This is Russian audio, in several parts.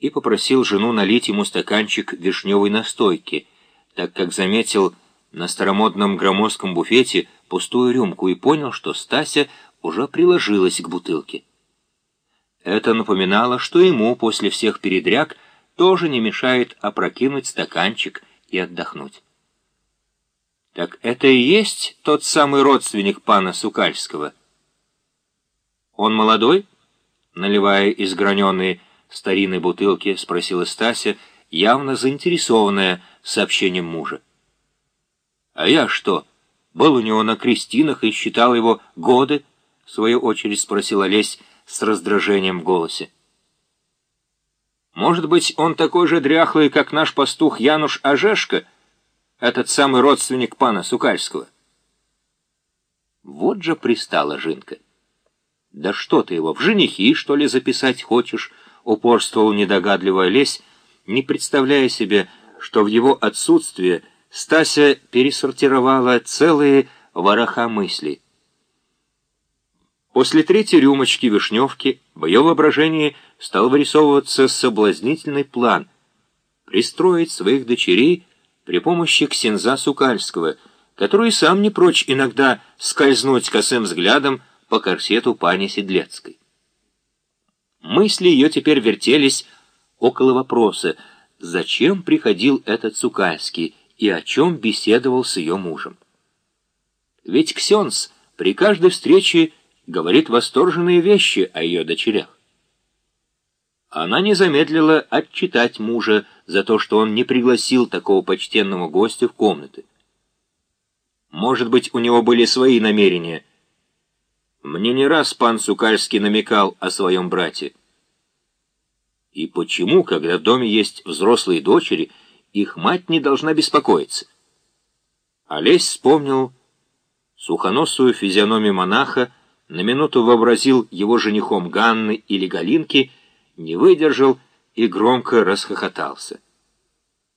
и попросил жену налить ему стаканчик вишневой настойки, так как заметил на старомодном громоздком буфете пустую рюмку и понял, что Стася уже приложилась к бутылке. Это напоминало, что ему после всех передряг тоже не мешает опрокинуть стаканчик и отдохнуть. «Так это и есть тот самый родственник пана Сукальского?» «Он молодой?» Наливая из граненой старинной бутылки, спросила Стася, явно заинтересованная сообщением мужа. «А я что, был у него на крестинах и считал его годы?» В свою очередь спросила Лесь с раздражением в голосе. «Может быть, он такой же дряхлый, как наш пастух Януш Ажешка, этот самый родственник пана Сукальского?» Вот же пристала Жинка. «Да что ты его, в женихи, что ли, записать хочешь?» — упорствовал недогадливая Лесь, не представляя себе, что в его отсутствие Стася пересортировала целые вороха мыслей. После третьей рюмочки вишневки в ее воображении стал вырисовываться соблазнительный план пристроить своих дочерей при помощи ксенза Сукальского, который сам не прочь иногда скользнуть косым взглядом по корсету пани Седлецкой. Мысли ее теперь вертелись около вопроса, зачем приходил этот Сукальский и о чем беседовал с ее мужем. Ведь Ксенс при каждой встрече говорит восторженные вещи о ее дочерях. Она не замедлила отчитать мужа за то, что он не пригласил такого почтенного гостя в комнаты. Может быть, у него были свои намерения — мне не раз пан Сукальский намекал о своем брате. И почему, когда в доме есть взрослые дочери, их мать не должна беспокоиться? Олесь вспомнил сухоносую физиономию монаха, на минуту вообразил его женихом Ганны или Галинки, не выдержал и громко расхохотался.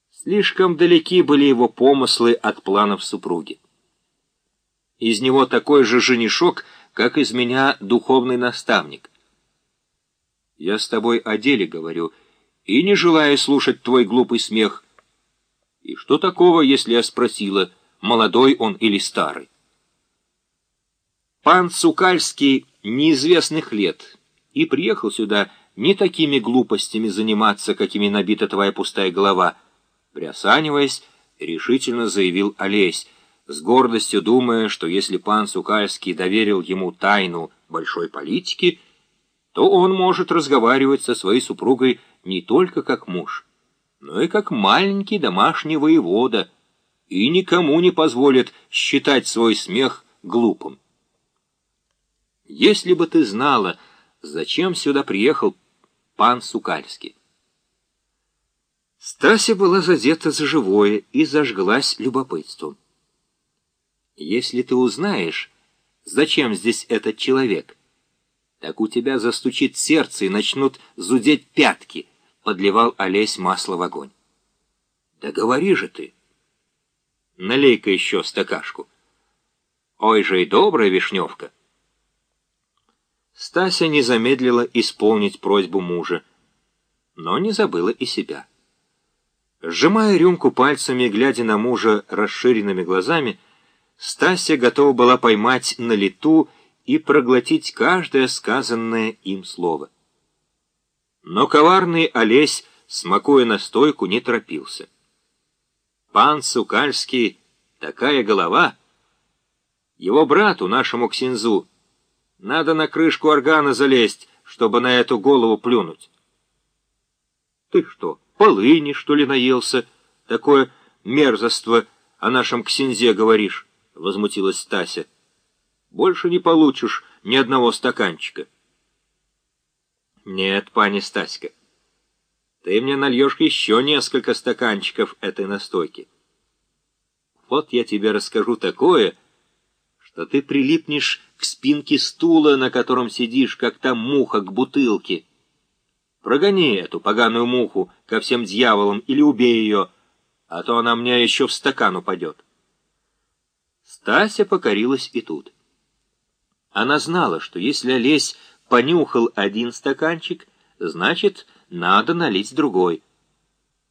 Слишком далеки были его помыслы от планов супруги. Из него такой же женишок — как из меня духовный наставник. Я с тобой о деле говорю, и не желаю слушать твой глупый смех. И что такого, если я спросила, молодой он или старый? Пан Цукальский неизвестных лет и приехал сюда не такими глупостями заниматься, какими набита твоя пустая голова. Приосаниваясь, решительно заявил Олесь, с гордостью думая, что если пан Сукальский доверил ему тайну большой политики, то он может разговаривать со своей супругой не только как муж, но и как маленький домашний воевода, и никому не позволит считать свой смех глупым. Если бы ты знала, зачем сюда приехал пан Сукальский. Стася была задета за живое и зажглась любопытством. Если ты узнаешь, зачем здесь этот человек, так у тебя застучит сердце и начнут зудеть пятки, подливал Олесь масло в огонь. Да говори же ты. Налей-ка еще стакашку. Ой же и добрая вишневка. Стася не замедлила исполнить просьбу мужа, но не забыла и себя. Сжимая рюмку пальцами, глядя на мужа расширенными глазами, Стася готова была поймать на лету и проглотить каждое сказанное им слово. Но коварный Олесь, смакуя настойку, не торопился. Пан Сукальский, такая голова. Его брату, нашему ксензу, надо на крышку органа залезть, чтобы на эту голову плюнуть. Ты что, полыни, что ли, наелся? Такое мерзоство о нашем ксензе говоришь? — возмутилась Стася. «Больше не получишь ни одного стаканчика». «Нет, пани Стаська, ты мне нальешь еще несколько стаканчиков этой настойки. Вот я тебе расскажу такое, что ты прилипнешь к спинке стула, на котором сидишь, как та муха к бутылке. Прогони эту поганую муху ко всем дьяволам или убей ее, а то она мне еще в стакан упадет». Стася покорилась и тут. Она знала, что если Олесь понюхал один стаканчик, значит, надо налить другой.